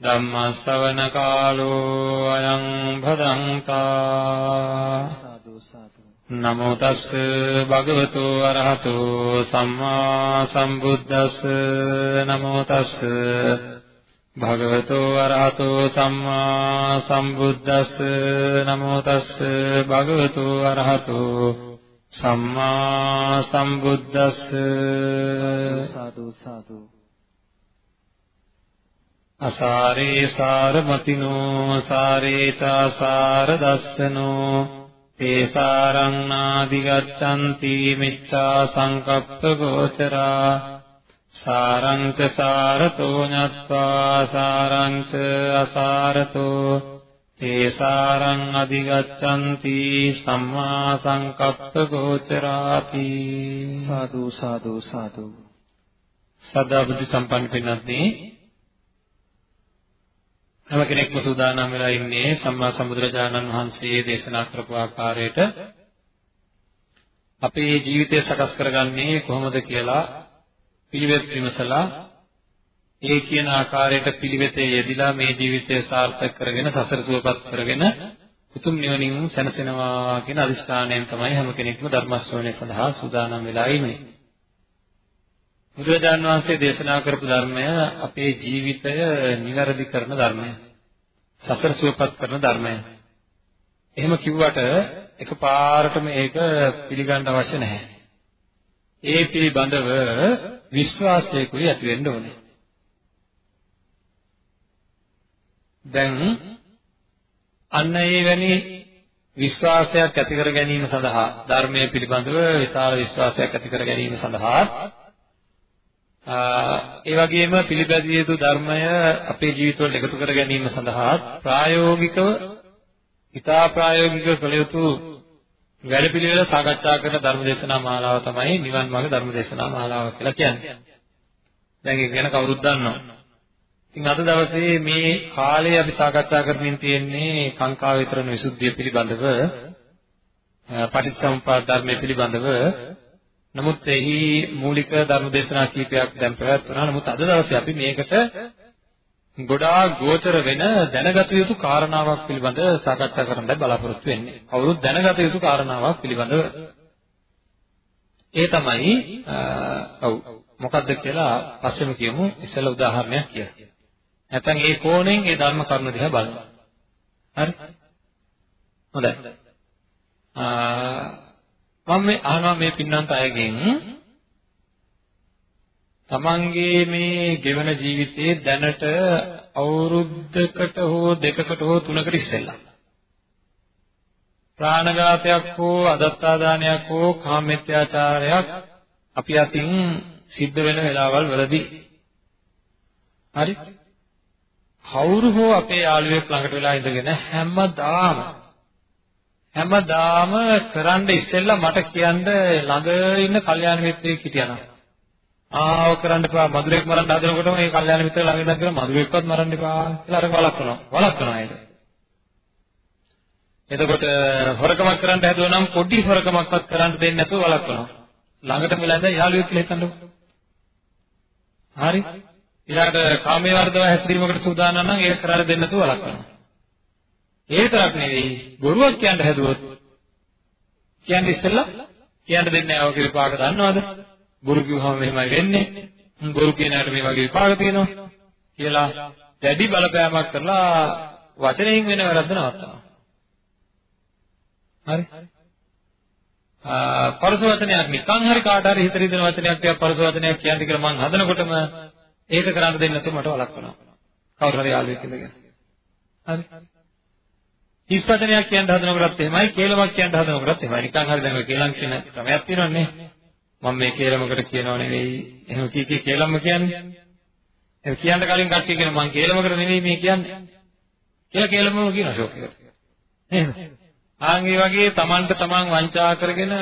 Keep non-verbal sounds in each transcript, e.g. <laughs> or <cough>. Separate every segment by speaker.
Speaker 1: ධම්මස්සවනකාලෝ අයං භදංතා නමෝ තස් භගවතු අරහතෝ සම්මා සම්බුද්දස්ස නමෝ තස් භගවතෝ අරහතෝ සම්මා සම්බුද්දස්ස නමෝ තස්ස භගවතෝ අරහතෝ සම්මා සම්බුද්දස්ස
Speaker 2: සාදු සාදු
Speaker 1: අසාරේ සාරමතිනෝ සාරේ චාසාර දස්සනෝ තේසාරං නාදි ගච්ඡanti මිච්ඡා සංකප්ප ගෝචරා සාරංච සාරතෝ ඤත්වා සාරංච අසාරතෝ තේ සාරං අධිගච්ඡanti සම්මා සංකප්ප ගෝචරාති.
Speaker 2: සාදු සාදු සාදු.
Speaker 1: සදා බුද්ධ සම්පන්න පින්වත්නි හැම කෙනෙක්ම සූදානම් වෙලා ඉන්නේ සම්මා සම්බුදුරජාණන් වහන්සේ දේශනා කරපු ආකාරයට අපේ ජීවිතය සකස් කරගන්නේ කොහොමද කියලා පිළිවෙත් විමසලා ඒ කියන ආකාරයට පිළිවෙතේ යෙදিলা මේ ජීවිතය සාර්ථක කරගෙන සසර සුවපත් කරගෙන උතුම් නිවනින් සැනසෙනවා කියන අදිෂ්ඨානයෙන් තමයි හැම කෙනෙක්ම ධර්ම ශ්‍රවණය සඳහා සූදානම් වෙලා ඉන්නේ. බුදුරජාන් වහන්සේ දේශනා කරපු ධර්මය අපේ ජීවිතය නිවැරදි කරන ධර්මය. සසර සුවපත් කරන ධර්මය. එහෙම කිව්වට එකපාරටම ඒක පිළිගන්න අවශ්‍ය නැහැ. ඒ පිළිබඳව විශ්වාසයකුයි ඇති වෙන්න ඕනේ. දැන් අන්න ඒ වැනි විශ්වාසයක් ඇති කර ගැනීම සඳහා ධර්මයේ පිළිබඳව විශාල විශ්වාසයක් ඇති කර ගැනීම සඳහා ඒ වගේම පිළිපැදිය යුතු ධර්මය අපේ ජීවිතවල එකතු කර ගැනීම සඳහා ප්‍රායෝගිකව ඉතා ප්‍රායෝගිකව කළ යුතු වැඩපිළිවෙල සාකච්ඡා කරන ධර්මදේශනා මාලාව තමයි නිවන් මාර්ග ධර්මදේශනා මාලාව කියලා කියන්නේ. දැන් ඒක ගැන කවුරුත් දන්නවා. ඉතින් අද දවසේ මේ කාලේ අපි සාකච්ඡා කරමින් තියෙන්නේ කාංකා විතරන විසුද්ධිය පිළිබඳව පටිච්චසමුප්පාද ධර්මයේ පිළිබඳව නමුත් එහි මූලික ධර්මදේශනා කීපයක් දැන් පැවැත්වුණා. නමුත් අද දවසේ අපි මේකට ගොඩාක් ගෝචර වෙන දැනගත යුතු කාරණාවක් පිළිබඳ සාකච්ඡා කරන්නයි බලාපොරොත්තු වෙන්නේ. කවුරුත් දැනගත යුතු කාරණාවක් පිළිබඳව. ඒ තමයි ඔව් මොකද්ද කියලා පස්සෙම කියමු ඉස්සෙල්ලා උදාහරණයක් කියලා. නැත්නම් ඒ කෝණයෙන් ඒ ධර්ම කරුණු දිහා බලමු. හරි? හොඳයි. මම මේ අහනවා මේ පින්නන්ත අයගෙන්. තමන්ගේ මේ ගෙවන ජීවිතයේ දැනට අවුරුද්දකට හෝ දෙකකට හෝ තුනකට ඉස්සෙල්ලා. ප්‍රාණඝාතයක් හෝ අදත්තාදානයක් හෝ කාමමිත්‍යාචාරයක් අපි අතින් සිද්ධ වෙන වෙලාවල් වලදී. හරි? කවුරු හෝ අපේ යාළුවෙක් ළඟට වෙලා ඉඳගෙන හැමදාම හැමදාම කරන්න ඉස්සෙල්ලා මට කියන්න ළඟ ඉන්න කල්යාණ මිත්‍රයෙක් හිටියනම් ආව කරන්න එපා මధుරෙක් මරන්න හදනකොටම මේ කල්යාණ මිත්‍ර ළඟ ඉඳන් කියන මధుරෙක්වත් මරන්න එපා කියලා අර වළක්වනවා වළක්වනවා ඒක. එතකොට හොරකමක් කරන්න හැදුවා නම් පොඩි හොරකමක්වත් කරන්න දෙන්නේ නැතුව වළක්වනවා. ළඟටම වෙලා ඉඳන් යාළුවෙක් කියලා හිතන්නකො. හරි? ඊළඟට කාමයේ වර්ධව හැසිරීමකට සූදානම් නම් ඒක කරන්න දෙන්නේ නැතුව වළක්වනවා. ඒ විතරක් නෙවෙයි බොරුවක් කියන්න හැදුවොත් කියන්නේ ඉස්සෙල්ලා කියන්න දෙන්නේ නැහැ ඔය විපාක දන්නවද? බොරු කිව්වම මෙහෙමයි වෙන්නේ. බොරු කියන එකට මේ වගේ විපාක තියෙනවා කියලා දැඩි බලපෑමක් කරලා වචනයෙන් වෙන වැරද්ද නවත්තනවා. හරි? ආ පරස වචනයක් නිකන් හරි කාට හරි හිත රිදෙන වචනයක් තියා පරස වචනයක් කියන්න කියලා මං හදනකොටම ඒක කරන්න දෙන්නේ නැතුව මට වළක්වනවා. කවුරු හරි යාළුවෙක් ඉඳගෙන. හරි? හිස් වචනයක් කියන්න හදනකොටත් එහෙමයි, කේලමක් කියන්න හදනකොටත් එහෙමයි. නිකන් හරි දැන් ඔය කේලම් කියන ක්‍රමයක් තියෙනවනේ. මම මේ කේලමකට කියනව නෙවෙයි. එහෙම කී කී කේලම කියන්නේ. ඒක කියන්න කලින් කට්ටිය කියන මං කේලමකට නෙවෙයි මේ කියන්නේ. කියලා කේලමම කියන ෂෝක් එකට නේද ආන් ඒ වගේ තමන්ට තමන් වංචා කරගෙන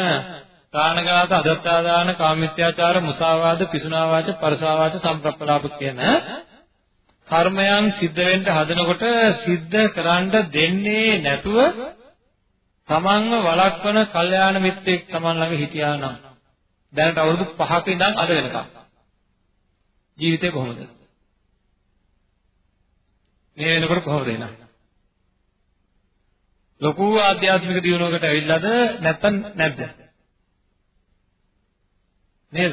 Speaker 1: ප්‍රාණඝාත, අදත්තාදාන, කාමිත්‍යාචාර, මුසාවාද, පිසුනාවාච, පරසාවාච, සම්ප්‍රප්පලාප කියන කර්මයන් සිද්ධ වෙන්න හදනකොට සිද්ධ කරන්න දෙන්නේ නැතුව තමන්ව වළක්වන කල්යාණ මිත්‍රෙක් තමන් ළඟ හිටියා නම් දැනට අවුරුදු 5ක ඉඳන් අද වෙනකම්. ජීවිතේ කොහොමද? මේ වෙනකොට කොහොමද එනවා ලොකු ආධ්‍යාත්මික දියුණුවකට ඇවිල්ලාද නැත්නම් නැද්ද? නේද?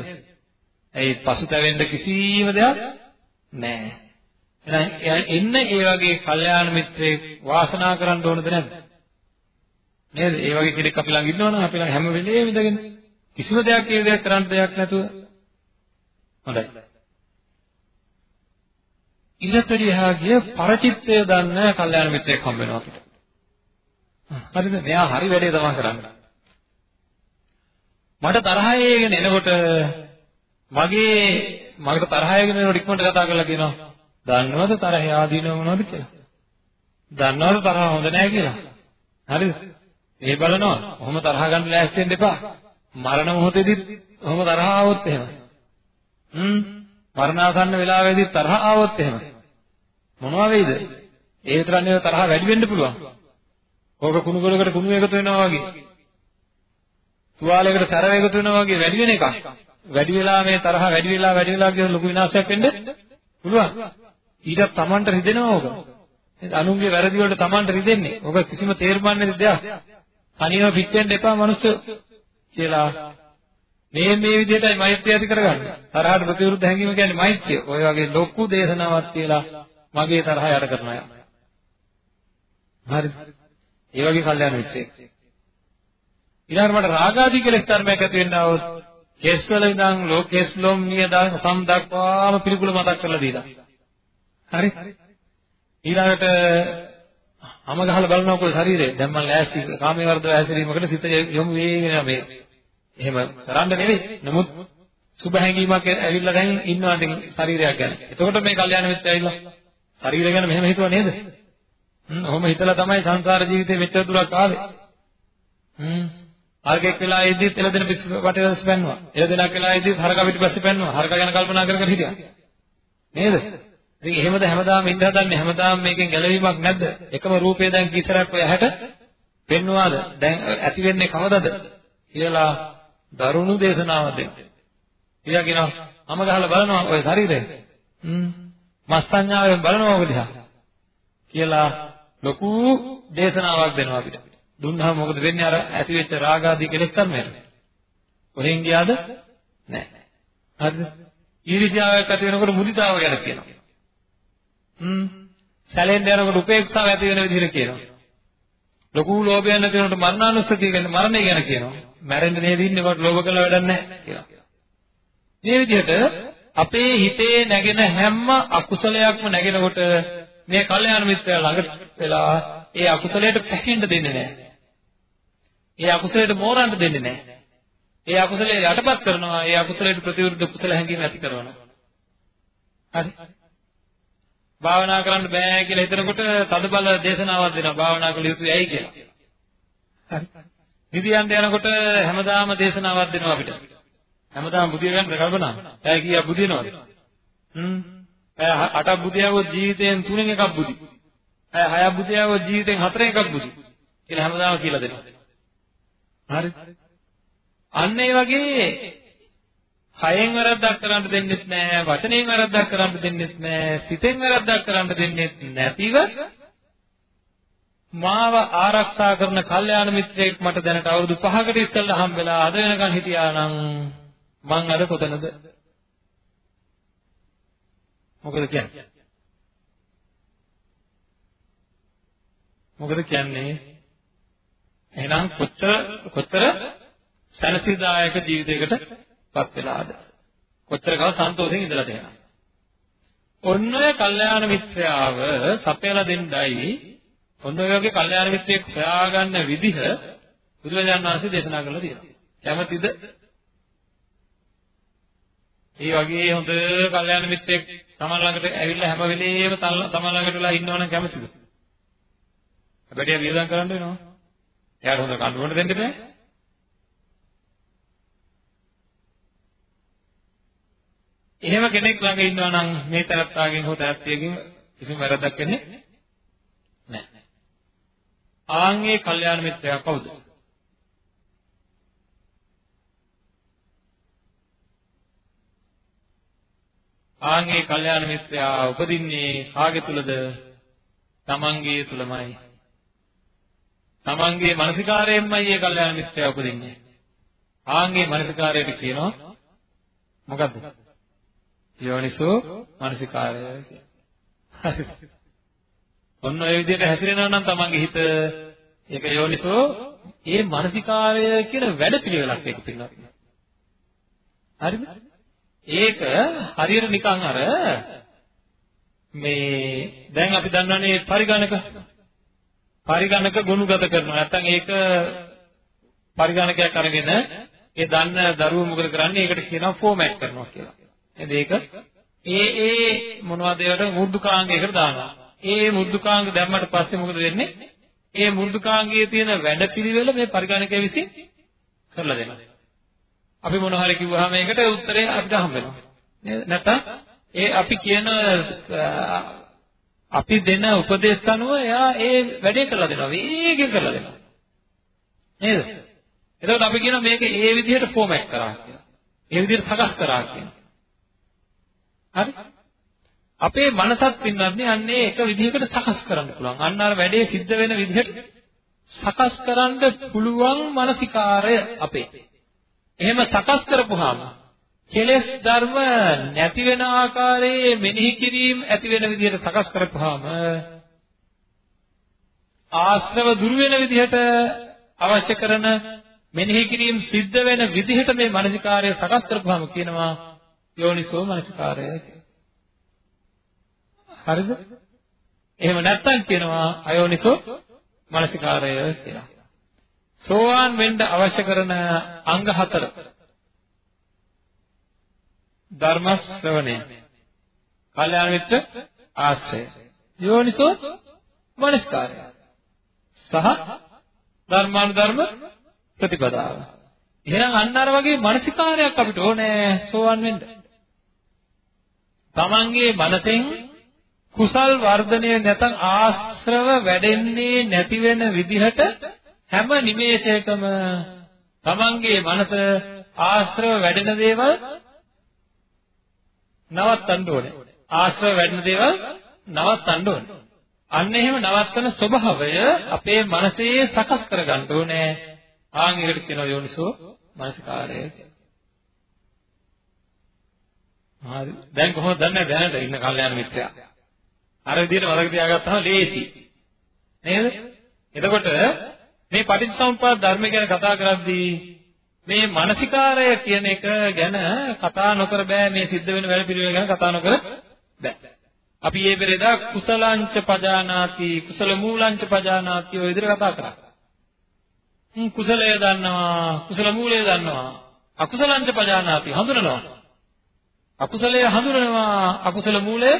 Speaker 1: ඒ පසුතැවෙන්න කිසිම දෙයක් නැහැ එහෙනම් එන්න ඒ වගේ කල්යාණ මිත්‍රයෙක් වාසනා කරන්න ඕනද නැද්ද නේද? ඒ වගේ කෙනෙක් අපි ළඟ ඉන්නවනම් අපි ළඟ හැම වෙලේම ඉඳගෙන කිසිම දෙයක් ඒ දෙයක් කරන්න දෙයක් නැතුව හොඳයි. ඊළඟට එහා ගිය පරචිත්තය දන්න කල්යාණ මිත්‍රයෙක් හම්බ වෙනවා අපිට. හරිද? මෙයා හරි වැඩේ තමයි කරන්නේ. මට තරහයගෙන එනකොට මගේ මකට තරහයගෙන එනකොට ඉක්මනට කතා කරලා කියනවා දන්නවද තරහ ආදීනව මොනවද කියලා? දන්නවද තරහ හොඳ නැහැ කියලා? හරිද? ඒ බලනවා. ඔහොම තරහ ගන්න ලෑස්ති වෙන්න එපා. මරණ මොහොතේදී ඔහොම තරහ ආවොත් එහෙම. හ්ම්. මරණාසන්න වෙලාවේදී තරහ ආවොත් එහෙම. මොනවා වෙයිද? ඒ විතරක් නෙවෙයි තරහ වැඩි වෙන්න පුළුවන්. ඕක කුණු ගොඩකට කුණු එකතු වෙනවා වගේ. තුවාලයකට සැර එකතු වෙනවා වගේ වැඩි වෙන එකක්. වැඩි වෙලා මේ තරහ වැඩි වෙලා වැඩි වෙලා කියන ලොකු විනාශයක් වෙන්න පුළුවන්. ඊට තමන්ට රිදෙනවා ඕක. අනුන්ගේ වැරදි වලට තමන්ට රිදෙන්නේ. ඕක කිසිම තේරුමක් නැති දෙයක්. තනියම පිච්චෙන්න එපා මිනිස්සු කියලා මේ මේ විදිහටයි මෛත්‍රිය ඇති කරගන්නේ. තරහට ප්‍රතිවිරුද්ධ හැඟීම කියන්නේ මෛත්‍රිය. ඔය වගේ ලොකු දේශනාවක් කියලා මගේ තරහ යට කරන අය. හරිද? ඒ වගේ කල්යනා මිත්‍රයෙක්. ඊළඟට මට රාගාදී කෙලෙස් ධර්මයක් ඇති වෙන්න આવොත් කෙස් වල ඉඳන් ලෝකෙස් ලොම් නියද සම් දක්වාම පිළිකුල මතක් කරලා දීලා. හරි? ඊළඟට අම ගහලා බලනකොට ශරීරය දැන් මම ලෑස්ති කාමයේ වර්ධව හැසිරීමකට සිත යොමු වෙගෙන මේ එහෙම කරන්න නෙවෙයි නමුත් සුබ හැඟීමක් ඇවිල්ලා දැන් ඉන්නවා දැන් ශරීරයක් ගැන. එතකොට මේ කල්යාණ මිත්‍ය ඇවිල්ලා ශරීරය ගැන මෙහෙම හිතුවා නේද? හ්ම් ඔහොම හිතලා තමයි සංසාර ජීවිතේ මෙච්චර දුරක් ආවේ. හ්ම් හරකෙක් වෙලා ඉද්දිත් එළදෙන පිස්සු වටේට පැන්නුවා. එළදෙනක් වෙලා ඉද්දිත් හරක පිටිපස්සේ පැන්නුවා. හරක ගැන කල්පනා කර කර හිටියා. නේද? ඉතින් එහෙමද හැමදාම ඉඳ හදන්නේ හැමදාම මේකෙන් ගැලවීමක් නැද්ද? එකම රූපය දැන් කිතරක් ඔය ඇහැට පෙන්වුවාද? දැන් ඇති වෙන්නේ කවදද? කියලා දරුණු දේශනාවක් දෙන්න. ඊළඟ කියනවා මම ගහලා බලනවා ඔය ශරීරය. හ්ම්. මස් සංඥාවෙන් බලනවා ඔක දිහා. කියලා ලොකු දේශනාවක් දෙනවා අපිට. දුන්නාම මොකද වෙන්නේ අර ඇති වෙච්ච රාග ආදී කෙලෙස් ධර්මයට? කොහෙන් ගියාද? නැහැ. හරිද? ඊර්ෂ්‍යාවක් ඇති වෙනකොට මුදිතාව ගැන කියනවා. හ්ම් සැලෙන්න යනකොට උපේක්ෂාව ඇති වෙන විදිහට කියනවා. ලොකු ලෝභයක් නැති වෙනකොට මරණානුස්සතිය ගැන මරණය ගැන කියනවා. මැරෙන්න නේද ඉන්නේ වට ලෝභ කළා වැඩක් නැහැ කියලා. මේ විදිහට අපේ හිතේ නැගෙන හැම අකුසලයක්ම නැගෙනකොට මේ කල්යාණ මිත්‍රයා ළඟට වෙලා ඒ අකුසලයට පැහෙන්න දෙන්නේ නැහැ. ඒ අකුසලයට මෝරන්න දෙන්නේ නැහැ. ඒ අකුසලයේ යටපත් කරනවා. ඒ අකුසලයට ප්‍රතිවිරුද්ධ කුසල හැඟීම් ඇති කරනවා. හරි. භාවනා කරන්න බෑ කියලා හිතනකොට තදබල දේශනාවක් දෙනවා භාවනා කළ යුතුයි ඇයි කියලා. හරි. නිදියන්ට යනකොට හැමදාම දේශනාවක් දෙනවා අපිට. හැමදාම බුදිය ගන්න කල්පනා. ඇයි කීයක් බුදිනවද? හ්ම්. ඇය අටක් බුදියවොත් ජීවිතයෙන් තුනෙන් එකක් බුදි. ඇය හයක් බුදියවොත් ජීවිතෙන් හතරෙන් එකක් බුදි. කියලා හැමදාම කියලා දෙනවා. හරි. අන්න ඒ වගේ කයෙන් වැරද්දක් කරන්න දෙන්නෙත් නෑ වචනයෙන් වැරද්දක් කරන්න දෙන්නෙත් නෑ සිතෙන් වැරද්දක් කරන්න දෙන්නෙත් නැතිව මාව ආරක්ෂා කරන කල්යාණ මිත්‍රයෙක් මට දැනට අවුරුදු 5කට ඉස්සෙල්ලා හම්බෙලා අද වෙනකන් හිටියා නම් මං අද කොතනද? මොකද කියන්නේ? මොකද කියන්නේ? එහෙනම් කොච්චර කොච්චර සැනසීදායක ජීවිතයකට පත් වෙලාද කොච්චර කාල සන්තෝෂයෙන් ඉඳලා තියෙනවා ඔන්න ඔය කල්යාණ මිත්‍රයාව සපයලා දෙන්නයි ඔන්න ඔය වගේ කල්යාණ මිත්‍රයෙක් හොයාගන්න විදිහ බුදුරජාණන් වහන්සේ දේශනා කරලා තියෙනවා කැමතිද ඒ වගේ හොඳ කල්යාණ මිත්‍රයෙක් තමන් ළඟට ඇවිල්ලා හැම වෙලේම තමන් ළඟට වෙලා ඉන්නවනම් කැමතිද? හැබැයි වියදම් කරන්න වෙනවා. එයාට හොඳ කන්න බොන්න දෙන්න බෑ. එහෙම කෙනෙක් ළඟ ඉන්නවා නම් මේ තරත්තාගෙන් හෝ තරත්තියකින් කිසිම වැරද්දක් වෙන්නේ නැහැ. ආන්ගේ කල්යාණ මිත්‍රයා කවුද? ආන්ගේ කල්යාණ මිත්‍රයා උපදින්නේ කාගේ තුලද? තමන්ගේ තුලමයි. තමන්ගේ මානසිකාරයෙන්මයි මේ කල්යාණ මිත්‍රයා උපදින්නේ. ආන්ගේ මානසිකාරයට කියනවා මොකද්ද? යෝනිසෝ මානසිකාරය කියන්නේ. ඔන්න ඔය විදිහට හැසිරෙනවා නම් තමන්ගේ හිත ඒක යෝනිසෝ ඒ මානසිකාරය කියන වැඩපිළිවෙලක් ඒක පිළිගන්න. හරිද? ඒක හරියට නිකන් අර මේ දැන් අපි දන්නවනේ පරිගණක පරිගණක ගුණගත කරනවා නැත්නම් ඒක පරිගණකයක් අරගෙන ඒ දන්න දරුවෝ මොකද කරන්නේ ඒකට කියනවා ෆෝමැට් කරනවා කියලා. එහෙනම් ඒක ඒ ඒ මොනවද ඒකට මෘදුකාංගයකට දානවා. ඒ මෘදුකාංග දැම්මට පස්සේ මොකද වෙන්නේ? ඒ මෘදුකාංගයේ තියෙන වැඩපිළිවෙල මේ පරිගණකය විසින් කරලා දෙනවා. අපි මොන හරි කිව්වහම ඒකට උත්තරේ අපිට හම්බ වෙනවා. නේද? නැත්නම් ඒ අපි කියන අපි දෙන උපදේශ අනුව එයා ඒ වැඩේ කරලා දෙනවා. වේගෙන් කරලා දෙනවා. නේද? එතකොට අපි කියනවා මේක ඒ විදිහට ෆෝමැට් කරා කියලා. ඒ විදිහට සකස් කරා කියලා. හරි? අපේ මනසත් පින්නන්නේ අන්නේ එක විදිහකට සකස් කරන්න පුළුවන්. අන්න අර වැඩේ සිද්ධ වෙන විදිහට සකස් කරන්න පුළුවන් මානසිකාරය අපේ. එහෙම සකස් කරපුවාම කෙලෙස් ධර්ම නැති වෙන ආකාරයේ මෙනෙහි කිරීම ඇති වෙන විදිහට සකස් කරපුවාම ආශ්‍රව දුරු වෙන විදිහට අවශ්‍ය කරන මෙනෙහි කිරීම සිද්ධ වෙන විදිහට මේ මානසිකාර්ය සකස් කරපුවාම කියනවා යෝනිසෝ මානසිකාර්ය හරිද? එහෙම නැත්නම් කියනවා අයෝනිසෝ මානසිකාර්ය කියලා. සෝවාන් වෙන්න අවශ්‍ය කරන අංග හතර. ධර්ම ශ්‍රවණය. කල්යාණ මිත්‍ර ආශ්‍රය. යෝනිසෝ මනස්කාරය. සහ ධර්මානුධර්ම ප්‍රතිපදාව. එහෙනම් අන්න අර වගේ මානසිකාරයක් අපිට ඕනේ සෝවන් වෙන්න. තමන්ගේ මනසෙන් කුසල් වර්ධනය නැත්නම් ආශ්‍රව වැඩෙන්නේ නැති වෙන විදිහට හැම නිමේෂයකම තමන්ගේ මනස ආශ්‍රව වැඩෙන දේවල් නවත්තන්න ඕනේ. ආශ්‍රව වැඩෙන දේවල් නවත්තන්න ඕනේ. අන්න එහෙම නවත්තන ස්වභාවය අපේ මනසේ සකස් කරගන්න ඕනේ. ආන් එකට කියනවා යෝනිසෝ මනසිකාරය කියලා. හරි. දැන් කොහොමද දන්නේ දැනට ඉන්න කල්යාණ මිත්‍රයා? අර විදිහට මතක තියාගත්තාම ලේසි. නේද? එතකොට මේ පටිච්චසමුප්පාද ධර්ම ගැන කතා කරද්දී මේ මානසිකාරය කියන එක ගැන කතා නොකර බෑ මේ සිද්ධ වෙන වැඩ පිළිවෙල ගැන කතා නොකර බෑ. අපි මේ පෙරේදා කුසලංච පජානාති කුසල මූලංච පජානාති ඔය විදිහට කතා කරා. හ්ම් කුසලය දන්නවා කුසල මූලය දන්නවා අකුසලංච පජානාති හඳුනනවා. අකුසලය හඳුනනවා අකුසල මූලය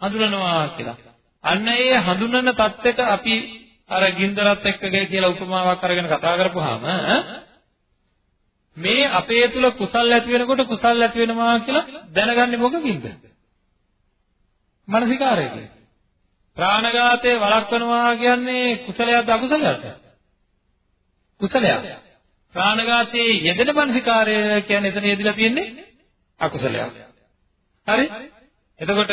Speaker 1: හඳුනනවා කියලා. අන්න ඒ හඳුනන தත්ත්වයට අපි අර ගින්දරත් එක්ක කියලා උපමාවක් අරගෙන කතා කරපුවාම මේ අපේ තුල කුසල් ඇති වෙනකොට කුසල් ඇති වෙනවා කියලා දැනගන්නේ මොකකින්ද? මානසිකාරයකින්. ප්‍රාණඝාතය වළක්වනවා කියන්නේ කුසලයක්ද අකුසලයක්ද? කුසලයක්. ප්‍රාණඝාතයේ යෙදෙන මානසිකාරය කියන්නේ එතන යෙදিলা තියෙන්නේ අකුසලයක්. හරි? එතකොට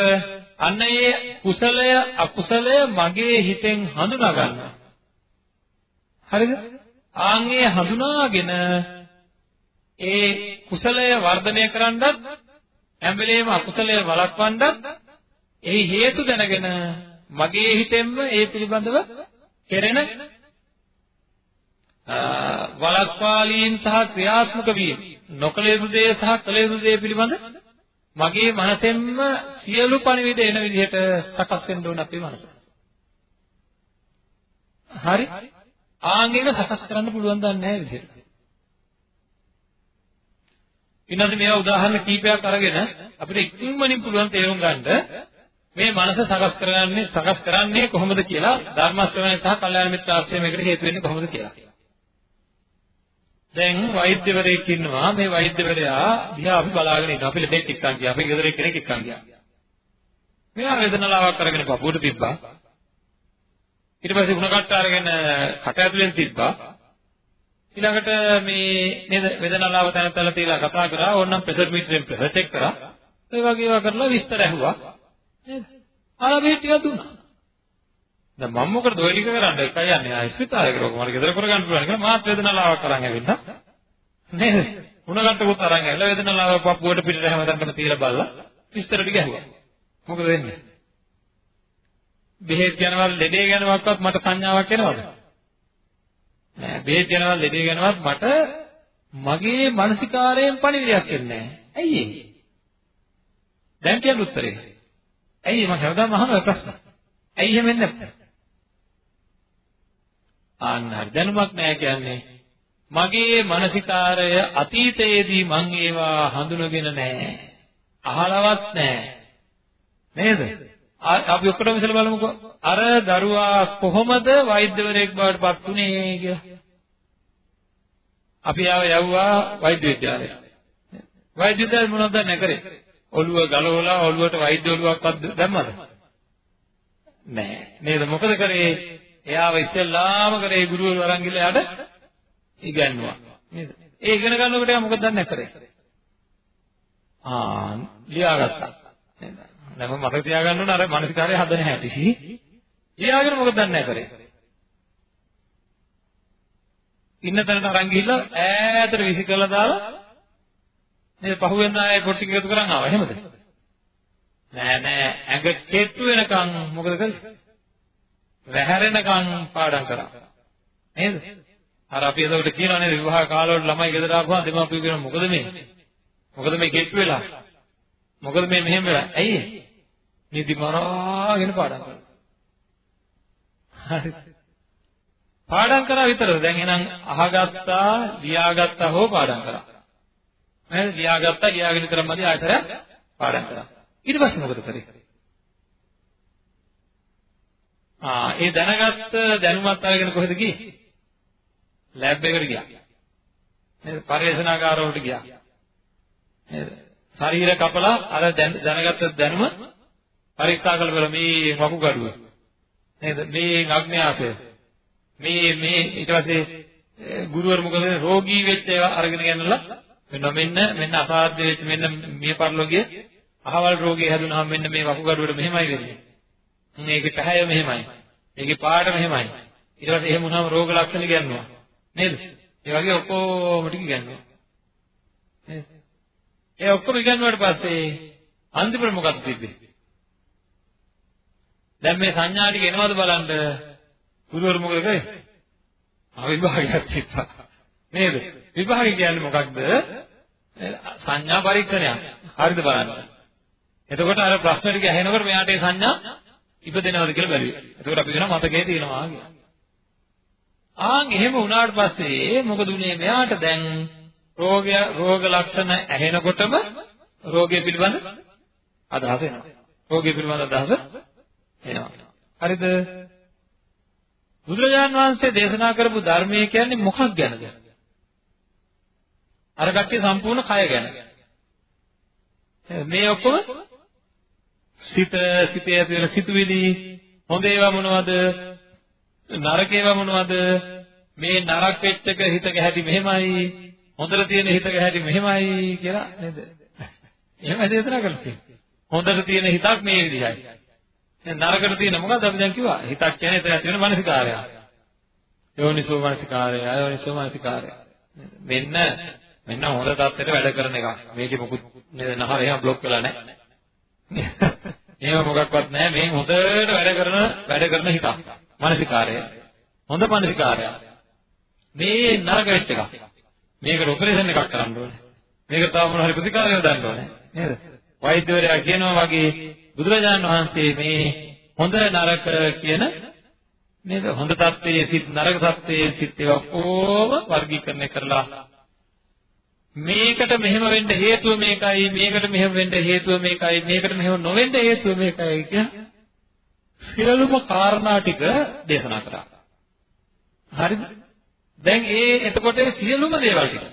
Speaker 1: අන්න ඒ කුසලය අකුසලය මගේ හිතෙන් හඳුනා ගන්නවා. හරිද? ආන්ගේ හඳුනාගෙන ඒ කුසලය වර්ධනය කරන්නත් හැම වෙලේම අකුසලය වළක්වන්නත් ඒ හේතු දැනගෙන මගේ හිතෙන්ම ඒ පිළිබඳව කෙරෙන වළක්වාලීම් සහ ක්‍රියාත්මක වීම නොකල යුතු දේ සහ කළ යුතු දේ පිළිබඳ මගේ මනසෙන්ම සියලු පණිවිඩ එන විදිහට සකස් වෙන්න ඕන අපේ මනස. හරි? ආංගික සකස් කරන්න පුළුවන් දන්නේ නැහැ විදිහට. ඊනොත් මේවා උදාහරණ කීපයක් අරගෙන අපිට ඉක්මනින් පුළුවන් තේරුම් ගන්න මේ මනස සකස් කරගන්නේ සකස් කරන්නේ කොහොමද කියලා ධර්ම ශ්‍රවණය සහ කල්යාණ මිත්‍ර ආශ්‍රය මේකට හේතු වෙන්නේ කොහොමද කියලා. දැන් වෛද්‍යවරයෙක් ඉන්නවා මේ වෛද්‍යවරයා දිහා අපි බලාගෙන ඉන්නවා. අපි ලෙඩෙක් එක්කන් ගියා. අපි ගෙදර කෙනෙක් එක්කන් ගියා. මෙයා වේදනාවක් කරගෙන පපුවට තිබ්බා. ඊට පස්සේ උණ කට්ට අරගෙන කට ඇතුලෙන් තිබ්බා. ඊළඟට මේ නේද වේදනාව තැනතල තියලා කතා කරා ඕනනම් ප්‍රෙෂර් මීටරෙන් ප්‍රෙෂර් චෙක් කරා. ඒ වගේ ඒවා කරලා විස්තර ඇහුවා. නේද? ආලා බෙහෙත් ටිකක් දුන්නා. දැන් මම මොකටද ඔය ටික කරන්න? එකයි යන්නේ. ආ ස්පිතාලේකට ඔක මට ගෙදර කරගන්න පුළුවන් කියලා මාත් වේදනාවක් අරන් ඇවිල්ලා. නේද? උණ ගැටකුත් අරන් ඇවිල්ලා වේදනාව පපුවට පිටට හැමදාම තියලා බලලා විස්තර ටික ඇහුවා. මොකද වෙන්නේ? බෙහෙත් ගැනවත් ලෙඩේ ගැනවත් මට සංඥාවක් එනවද? නෑ බෙහෙත් ගැනවත් ලෙඩේ ගැනවත් මට මගේ මානසිකාරයෙන් පණිවිඩයක් එන්නේ නෑ. ඇයි ඒ? දැන් කියන උත්තරේ. ඇයි මම හැමදාම අහන ප්‍රශ්න. ඇයි එහෙම වෙන්නේ නැත්තේ? ආන්න හරි දැනුමක් නැහැ කියන්නේ. මගේ මානසිකාරය අතීතයේදී මං ඒවා හඳුනගෙන නැහැ. අහලවත් නැහැ. නේද? අපි ඔක්කොම ඉස්සෙල්ලා බලමුකෝ. අර දරුවා කොහොමද වෛද්‍යවරයෙක් බවට පත් වුනේ කියලා. අපි ආව යවුවා වෛද්‍ය විද්‍යාලයට වෛද්‍ය විද්‍යාලේ මොනවද නැකරේ ඔළුව ගලවලා ඔළුවට වෛද්‍ය ඔළුවක්වත් දැම්මද? නෑ නේද? මොකද කරේ? එයාව ඉස්සෙල්ලාම කරේ ගුරුවරු අරන් ගිහලා එයාට ඉගන්නුවා. නේද? ඒ ඉගෙන ගන්නකොට එයා මොකද දන්නේ කරේ? ආ ලියාගත්තා. නේද? දැන් මම මතක තියාගන්න ඕන අර මානසිකාරය හදන හැටි. ලියාගෙන මොකද දන්නේ කරේ? ඉන්න තැනට අරන් ගිහිල්ලා ඈතට විසිකලා දාලා නේද පහුවෙන් ආයේ පොට්ටි එකතු කරන් ආවා. එහෙමද? නෑ නෑ ඇඟ කෙට්ටු වෙනකන් මොකද කරන්නේ? වැහැරෙනකන් පාඩම් කරා. නේද? අර අපි එතකොට කියනවා නේද විවාහ කාලවල ළමයි ගෙදර ආපුවා දෙමාපියෝ කියනවා මොකද මේ? මොකද මේ කෙට්ටු වෙලා? මොකද මේ මෙහෙම වෙලා? ඇයි ඒ? නිදි මරාගෙන පාඩම් කරා. හරි. පාඩම් කරා විතරද? දැන් එහෙනම් අහගත්තා, ලියාගත්තා හෝ පාඩම් කරා. නේද? ලියාගත්තා, ලියාගෙන විතරක් මදි ආයතරයක් පාඩම් කරා. ඊට පස්සේ මොකද කරේ? ආ ඒ දැනගත්ත දැනුමත් අරගෙන කොහෙද ගියේ? ලැබ් එකට ගියා. නේද? පරිශනාගාර වලට ගියා. නේද? ශරීර කපලා අර දැනගත්ත දැනුම පරීක්ෂා කළ බල මේ වකුගඩුව. නේද? මේ අග්න්‍යාසය. මේ මේ ඊට පස්සේ ගුරුවරු මොකද රෝගී වෙච්ච ඒවා අරගෙන ගෙනලා මෙන්න මෙන්න මෙන්න අසාධ්‍ය වෙච්ච මෙන්න මිය පරලෝකයේ අහවල් රෝගේ හැදුනහම මෙන්න මේ වකුගඩුවට මෙහෙමයි වෙන්නේ. මේකේ පැහැය මෙහෙමයි. මේකේ පාට මෙහෙමයි. ඊට පස්සේ එහෙම වුණාම රෝග ලක්ෂණ ගන්නවා. නේද? ඒ වගේ ඔක්කොම ටික ගන්නවා. නේද? ඒ ඔක්කොම ඉගෙනුවාට පස්සේ අන්තිමට මොකක්ද තිබ්බේ? දැන් මේ සංඥා ටික එනවද බලන්න ගුරුවරු මොකද කරේ? අවිභාගයක් තිබ්බා. නේද? විභාගය කියන්නේ මොකක්ද? සංඥා පරීක්ෂණයක්. හරිද බලන්න. එතකොට අර ප්‍රශ්න ටික ඇහෙනකොට මෙයාට ඒ සංඥා ඉපදෙනවද කියලා බැලුවේ. එතකොට අපි කියනවා මතකයේ තියෙනවා කියලා. ආන් එහෙම වුණාට පස්සේ මොකද උනේ මෙයාට දැන් රෝගය රෝග ලක්ෂණ ඇහෙනකොටම රෝගය පිළිබඳ අදහස එනවා. රෝගය පිළිබඳ අදහස එනවා. හරිද? බුදුරජාන් වහන්සේ දේශනා කරපු ධර්මයේ කියන්නේ මොකක් ගැනද? අර කට්ටිය සම්පූර්ණ කය ගැන. මේ ඔක්කොම සිත සිතේ ඇති වෙන සිතුවිලි හොඳ ඒවා මොනවද? නරක ඒවා මොනවද? මේ නරක වෙච්ච එක හිතක හැටි මෙහෙමයි. හොඳට තියෙන හිතක හැටි මෙහෙමයි කියලා නේද? එහෙම දේශනා කරලා හොඳට තියෙන හිතක් මේ විදිහයි. දැන් නරකට තියෙන මොකද්ද අපි දැන් කිව්වා? හිතක් කියන්නේ එතන තියෙන මානසිකාරය. යෝනිසෝ මානසිකාරය අයෝනිසෝ මානසිකාරය. මෙන්න මෙන්න හොඳ තත්ත්වයට වැඩ කරන එක මේකේ මොකුත් නේද? නහර එහෙම બ્લોක් වෙලා නැහැ. <laughs> එහෙම මොකක්වත් නැහැ මේ හොඳට වැඩ කරන වැඩ කරන හිතක්. මානසිකාරය. හොඳ මානසිකාරය. මේ නරක වෙච්ච එක. මේකට ඔපරේෂන් එකක් කරන්න ඕනේ. මේක තව මොන හරි ප්‍රතිකාරයක් දාන්න ඕනේ. නේද? වෛද්‍යවරයා කියනවා වගේ බුදුරජාණන් වහන්සේ මේ හොඳ නරක කියන නේද හොඳ தත්ත්වයේ සිත් නරක தත්ත්වයේ සිත් ඒවා කොහොම වර්ගීකරණය කරලා මේකට මෙහෙම වෙන්න හේතුව මේකයි මේකට මෙහෙම වෙන්න හේතුව මේකයි මේකට මෙහෙම නොවෙන්න හේතුව මේකයි කියන සියලුම කාරණා ටික දේශනා කරා. හරිද? දැන් ඒ එතකොට සියලුම දේවල් ටික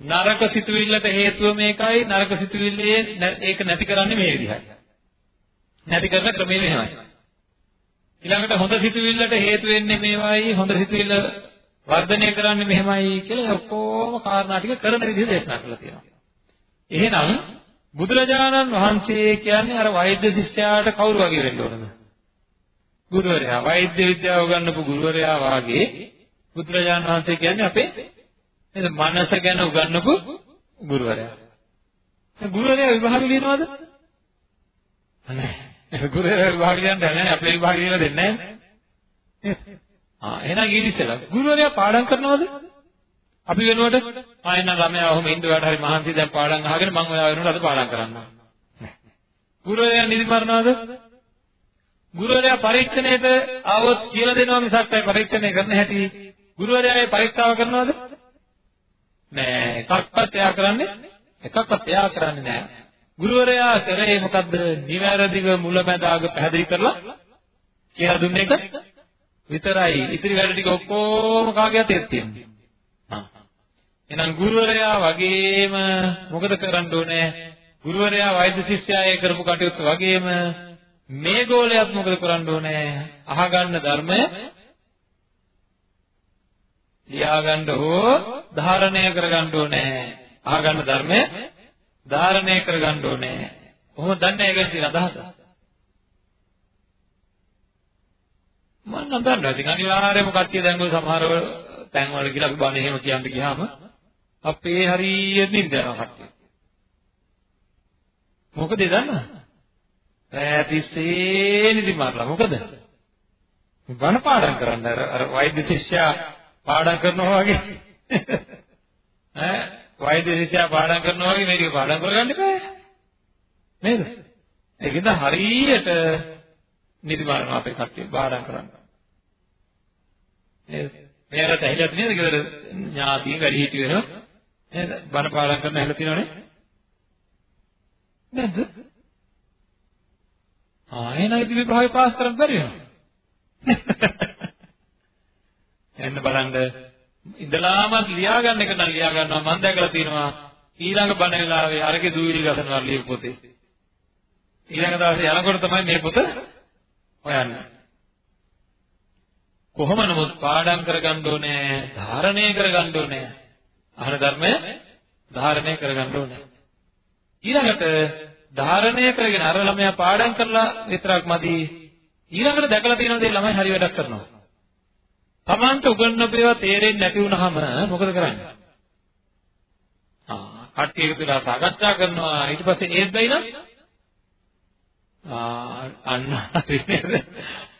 Speaker 1: නරක සිතුවිල්ලට හේතුව මේකයි නරක සිතුවිල්ලේ ඒක නැති කරන්නේ මේ විදිහයි. නැති කරන ක්‍රමය මෙහෙමයි. ඊළඟට හොඳ සිතුවිල්ලට හේතු වෙන්නේ මේවයි හොඳ සිතුවිල්ල වර්ධනය කරන්නේ මෙහෙමයි කියලා ඔක්කොම කාරණා ටික කරන විදිහ දේශනා කරලා තියෙනවා. එහෙනම් බුදුරජාණන් වහන්සේ කියන්නේ අර වෛද්‍ය ශිෂ්‍යයාට කවුරු වගේ වෙන්න ඕනද? ගුරුවරයා. වෛද්‍ය විද්‍යාව උගන්වපු ගුරුවරයා වාගේ බුදුරජාණන් වහන්සේ කියන්නේ අපේ නේද මනස ගැන උගන්වපු ගුරුවරයා. ගුරුවරයා විභාග ලියනවද? නැහැ. ගුරුවරයා විභාග ලියන්නේ නැහැ. අපේ විභාග ලියලා දෙන්නේ නැහැ. ආ එහෙනම් ඊට ඉස්සෙල්ලා ගුරුවරයා පාඩම් කරනවද? අපි වෙනුවට ආ එන්න ළමයා ඔහොම ඉන්න ඔයාලට හරි මහන්සි දැන් පාඩම් අහගෙන මම ඔයා වෙනුවට අද පාඩම් කරන්නම්. ගුරුවරයා නිදි මරනවද? ගුරුවරයා පරීක්ෂණයට ආවොත් කියලා දෙනවා මිසක් අය පරීක්ෂණය කරන්න හැටි ගුරුවරයා ඒ පරීක්ෂාව කරනවද? නෑ එකක්වත් එයා කරන්නේ එකක්වත් එයා කරන්නේ නෑ. ගුරුවරයා කරේ මොකද්ද? නිවැරදිව මුලැමැදාග පැහැදිලි කරලා කියලා දුන්න එක විතරයි. ඉතිරි වැඩ ටික ඔක්කොම කාගේ අතේ තියෙන්නේ? හා. එහෙනම් ගුරුවරයා වගේම මොකද කරන්න ඕනේ? ගුරුවරයා වෛද්‍ය ශිෂ්‍යයා ඒ කරපු කටයුත්ත වගේම මේ ගෝලයක් මොකද කරන්න ඕනේ? අහගන්න ධර්මය ලියාගන්න හෝ ධාරණය කරගන්න ඕනේ. අහගන්න ධර්මය ධාරණය කරගන්න ඕනේ. කොහොමද දන්නේ ඒකට තියෙන අදහස? මම නම් දන්නවා. ඉතින් අනිවාර්යයෙන්ම කට්ටිය දැන් ඔය සමහර තැන්වල කියලා අපි බණ එහෙම කියන්න ගියාම අපේ හරියට නින්ද යනවා කට්ටිය. මොකද ඒ දන්නවද? ඈතිස්සේ නිදි මාරලා මොකද? බණ පාඩම් කරන්න. අර අර වෛද්‍ය ශිෂ්‍යයා පාඩම් කරනවා වගේ. ඈ? වෛද්‍ය ශිෂ්‍යයා පාඩම් කරනවා වගේ මේක පාඩම් කරගන්න බෑ නේද? ඒකෙන්ද හරියට නිදි මාරන අපේ කට්ටිය පාඩම් කරන්න. නේද? මේකට ඇහිලා තියෙනද ගෙදර ඥාතිය වැඩි හිටිය වෙනවා. නේද බණ පාඩම් කරන ඇහිලා තියෙනවනේ නැද්ද ආ එහෙනම් ඉතින් විභාගේ පාස් කරන්න බැරි වෙනවා. <laughs> එන්න බලන්න ඉඳලාමත් ලියා ගන්න එක නම් ලියා ගන්නවා මම දැකලා තියෙනවා ඊළඟ බණ වෙලාවේ අරගේ දුවිලි ගසනවා ලියපු පොතේ. ඊළඟ දවසේ යනකොට තමයි මේ පොත හොයන්නේ. කොහොම නමුත් පාඩම් කරගන්න ඕනේ, ධාරණය කරගන්න ඕනේ. අහන ධර්මය ධාරණය කරගන්න ඕනේ. ඊළඟට ධාරණය කරගෙන අර ළමයා පාඩම් කරලා විතරක් මදි ඊළඟට දැකලා තියෙන දේ ළමයි හරි වැඩක් කරනවා. Tamanට උගන්වපු ඒවා තේරෙන්නේ නැති වුනහම මොකද කරන්නේ? ආ කට්ටිය එකතු වෙලා සාකච්ඡා කරනවා ඊට පස්සේ ඒත් බැයි නම් ආ අන්න හරි නේද?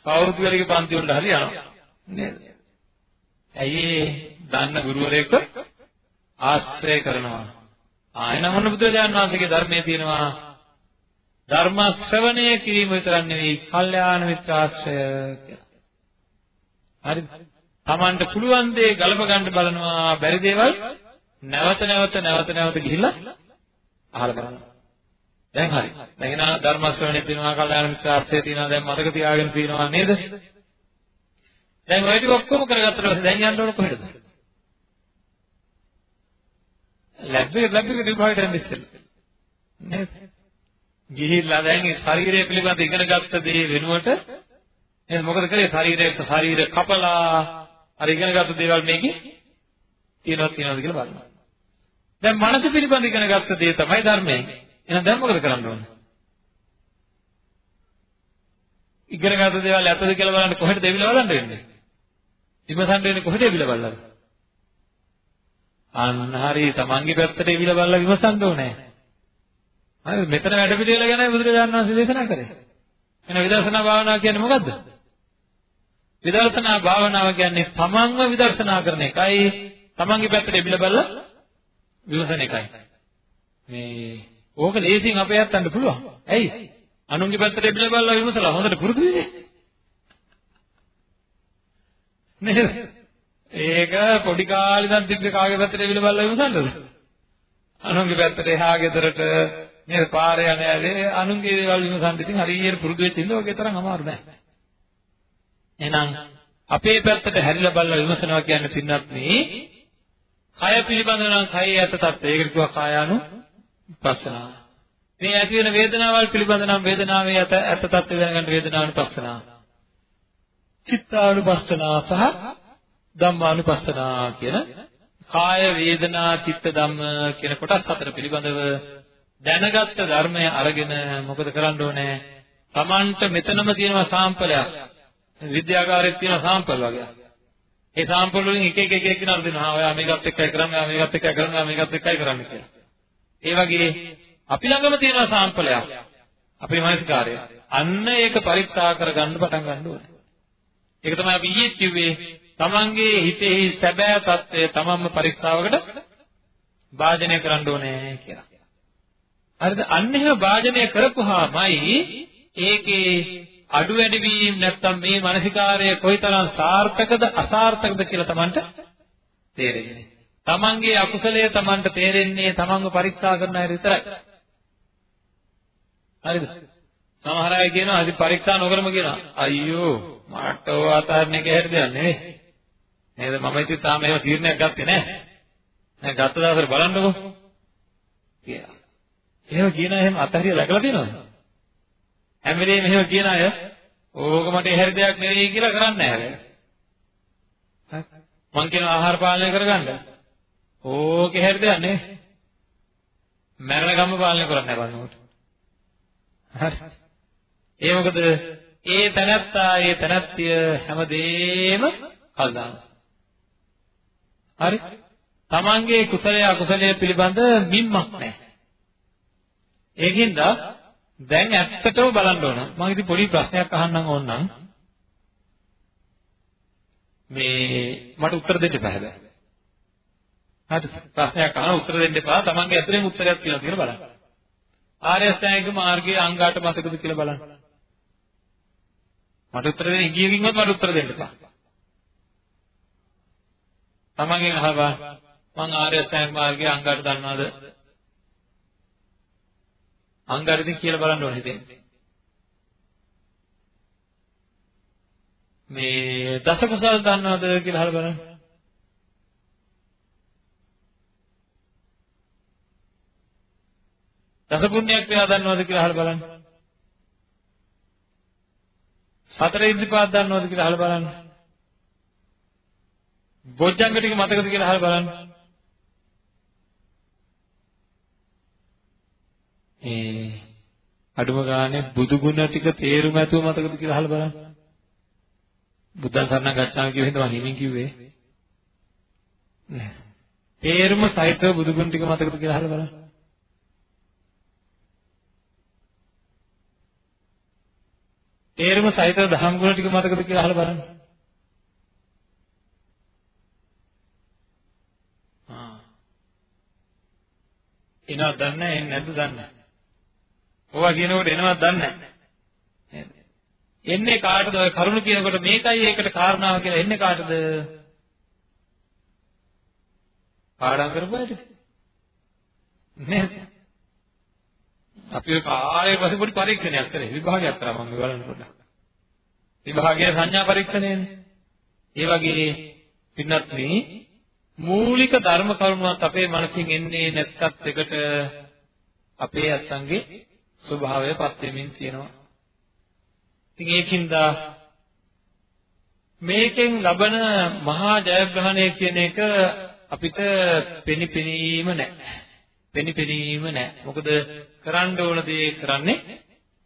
Speaker 1: කවුරුත් වෙලගේ පන්ති වලට හරි යනවා නේද? ඇයි දන්න ගුරුවරයෙක් ආශ්‍රය කරනවා. ආයෙ නම් මොන බුදුරජාණන් වහන්සේගේ ධර්මයේ තියෙනවා ධර්ම ශ්‍රවණය කිරීම විතරක් නෙවෙයි, කල්යාණ මිත්‍රාශ්‍රය කියලා. හරිද? Tamanට පුළුවන් දේ ගලප ගන්න බලනවා, බැරි දේවල් නැවත නැවත නැවත නැවත ගිහිල්ලා අහලා බලනවා. දැන් හරි. දැන් එන ධර්ම ශ්‍රවණය තියෙනවා, කල්යාණ මිත්‍රාශ්‍රය තියෙනවා, දැන් මතක තියාගෙන තියෙනවා නේද? දැන් ඔය ටික ඔක්කොම කරගත්තට පස්සේ දැන් යන්න ඕන කොහෙද? ලැබ් එක ලැබ් එක විභාගයට යන්න ඉස්සෙල්ලා. නේද? ගිහිල්ලා දැන් ඒ ශරීරය පිළිබඳ ඉගෙන ගත්ත දේ වෙනුවට එහෙනම් මොකද කරේ ශරීරයේ ශරීර කපලා අර ඉගෙන ගත්ත දේවල් මේකේ තියෙනවද තියෙනවද කියලා බලනවා. දැන් මනස පිළිබඳ ඉගෙන ගත්ත දේ තමයි ධර්මය. එහෙනම් දැන් මොකද කරන්න ඕන? ඉගෙන ගත්ත දේවල් ඇත්තද කියලා බලන්න කොහෙද දෙවිලා බලන්න වෙන්නේ? විමසන්න වෙන්නේ කොහෙද දෙවිලා බලන්න? අන්න හරි තමන්ගේ පැත්තට එවිලා බලලා විමසන්න ඕනේ. හරි මෙතන වැඩ පිළිවෙල ගැන බුදුරජාණන් වහන්සේ දේශනා කරේ. එහෙනම් විදර්ශනා භාවනාව කියන්නේ මොකද්ද? විදර්ශනා භාවනාව කියන්නේ තමන්ව විදර්ශනා කරන එකයි තමන්ගේ පැත්තට එබිල බලලා විවසන එකයි. මේ ඕක ලේසියෙන් අපේ යත්තන්න පුළුවන්. ඇයි? අනුන්ගේ පැත්තට එබිල බලලා විමසලා හොඳට පුරුදු වෙන්නේ. නේද? ඒක පොඩි කාලේ ඉඳන් තිබ්බ කාගේ පැත්තට එබිල බලලා විමසන්නද? අනුන්ගේ පැත්තට එහා ගෙදරට නේද පාරේ යන ඇලේ අනුන්ගේ දේවල් විමසන්න ඉතින් හරියට පුරුදු වෙච්ච ඉඳ ඔගේ තරම් අමාරු නෑ. එහෙනම් අපේ පැත්තට හැරිලා බලලා විමසනවා කියන්නේ පින්නත් මේ කය පිළිබඳව නම් කයේ ඇත තත්ත්වය. ඒකට කියවා කායානු පස්සනාව. මේ ඇති වෙන වේදනාවල් පිළිබඳ නම් වේදනාවේ ඇත ඇත තත්ත්වය දැනගන්න වේදනානුපස්සනාව. චිත්තානුපස්සනාව සහ ධම්මානුපස්සනාව කියන කාය වේදනා චිත්ත ධම්ම කියන කොටස් හතර පිළිබඳව දැනගත්ත ධර්මය අරගෙන මොකද කරන්න ඕනේ? Tamanට මෙතනම තියෙනවා සාම්පලයක්. විද්‍යාගාරයේ තියෙන සාම්පල් වගේ. ඒ සාම්පල් වලින් එක එක එක එක නර දෙනවා. ඔයා මේකත් එක්කයි කරන්නේ, ඔයා මේකත් එක්කයි කරන්නේ, ඔයා මේකත් එක්කයි කරන්නේ කියලා. ඒ වගේ අපි ළඟම තියෙන සාම්පලයක්. අපේ මානසිකාරය. අන්න ඒක පරීක්ෂා කරගන්න පටන් ගන්න ඕනේ. ඒක තමයි අපි ඊයේ කිව්වේ තමන්ගේ හිතෙහි සැබෑ తත්වය තමන්ම පරීක්ෂාවකට වාජනය කරන්න ඕනේ කියලා. හරිද? අන්න එහෙම වාජනය කරපුවාමයි ඒකේ අඩු වැඩි වීම නැත්තම් මේ මානසිකාරය කොයිතරම් සාර්ථකද අසාර්ථකද කියලා තමන්ට තේරෙන්නේ. තමන්ගේ අකුසලය තමන්ට තේරෙන්නේ තමන්ව පරීක්ෂා කරන අය විතරයි. හරිද? සමහර අය කියනවා අපි පරීක්ෂා නොකරම කියනවා. අයියෝ මට ඔය අතහරින එක හැටි දෙයක් නෙවෙයි. නේද? මම ඉතින් තාම එහෙම තීරණයක් ගත්තේ නැහැ. දැන් ගත්ත දවසට බලන්නකෝ. කියලා. එහෙම කියන අය එහෙම අතහරිය දැකලා තියෙනවද? හැම වෙලේම එහෙම කියන අය ඕක මට හැරි දෙයක් නෙවෙයි කියලා කරන්නේ නැහැ. මං කියන ආහාර පාලනය කරගන්න. ඕකේ හැරි දෙයක් නෙවෙයි. මරණ ගම්ම පාලනය කරන්නේ නැහැ බලනකොට. හරි. ඒ මොකද ඒ තනත්තා ඒ තනත්තිය හැමදේම කල් දානවා. හරි? තමන්ගේ කුසලයේ අකුසලයේ පිළිබඳ මිම්මක් නැහැ. ඒකින්ද දැන් ඇත්තටම බලන්න ඕන. මම ඉතින් පොඩි ප්‍රශ්නයක් අහන්නම් ඕනනම් මේ මට උත්තර දෙන්න බෑ හැබැයි. හරි ප්‍රශ්නයක් අහන උත්තර දෙන්න එපා. තමන්ගේ ඇතුලෙන් උත්තරයක් කියලා කියලා බලන්න. ආර්ය අෂ්ටාංගික මාර්ගයේ අංගාට මතකද කියලා බලන්න. මට උත්තර දෙන්න ඉංග්‍රීසියෙන්වත් මට උත්තර දෙන්න එපා. තමන්ගෙන් අහපන් මං ආර්ය අෂ්ටාංගික මාර්ගයේ අංගාට දන්නවද? අංගාරින් කියලා බලන්න ඕනේ හිතෙන්. මේ දස කුසල් දන්නවද කියලා අහලා බලන්න. දස පුණ්‍යක් ක්‍රියා දන්නවද කියලා අහලා බලන්න. සතර ඉද්ධිපාද දන්නවද කියලා අහලා බලන්න. බොජ්ජංග ටික මතකද කියලා අහලා බලන්න. ඒ අඩුම ගානේ බුදු ගුණ ටික තේරුම ඇතුව මතකද කියලා අහලා බලන්න. බුද්ධං සරණං ගච්ඡාමි කියවෙ හින්දා මම හිමින් කිව්වේ. තේරුම සහිතව බුදු ගුණ ටික මතකද කියලා අහලා බලන්න. තේරුම සහිතව දහම් ගුණ ටික මතකද කියලා අහලා බලන්න. ආ. එනවද දන්නේ නැහැ නැද්ද දන්නේ නැහැ. ඕවා කියනකොට එනවද දන්නේ නැහැ. එන්නේ කාටද ඔය කරුණ කියනකොට මේකයි ඒකට කාරණාව කියලා එන්නේ කාටද? පාඩම් කරපුවාට. නේද? අපි ඔය කාලේ පස්සේ පොඩි පරීක්ෂණයක් කරේ විභාගයක් කරා මම බලන්න පොඩ්ඩක්. විභාගයේ සංඥා පරීක්ෂණයනේ. ඒ වගේ පින්නත් මේ මූලික ධර්ම කරුණුවත් අපේ මනසින් එන්නේ නැත්තත් එකට අපේ අත්ංගේ ස්වභාවයපත් වෙමින් තියෙනවා. ඉතින් ඒකින්ද මේකෙන් ලබන මහා ජයග්‍රහණය කියන එක අපිට පෙනිපෙනීම නැහැ. පෙනිපෙනීම නැහැ. මොකද කරන්න ඕන දේ කරන්නේ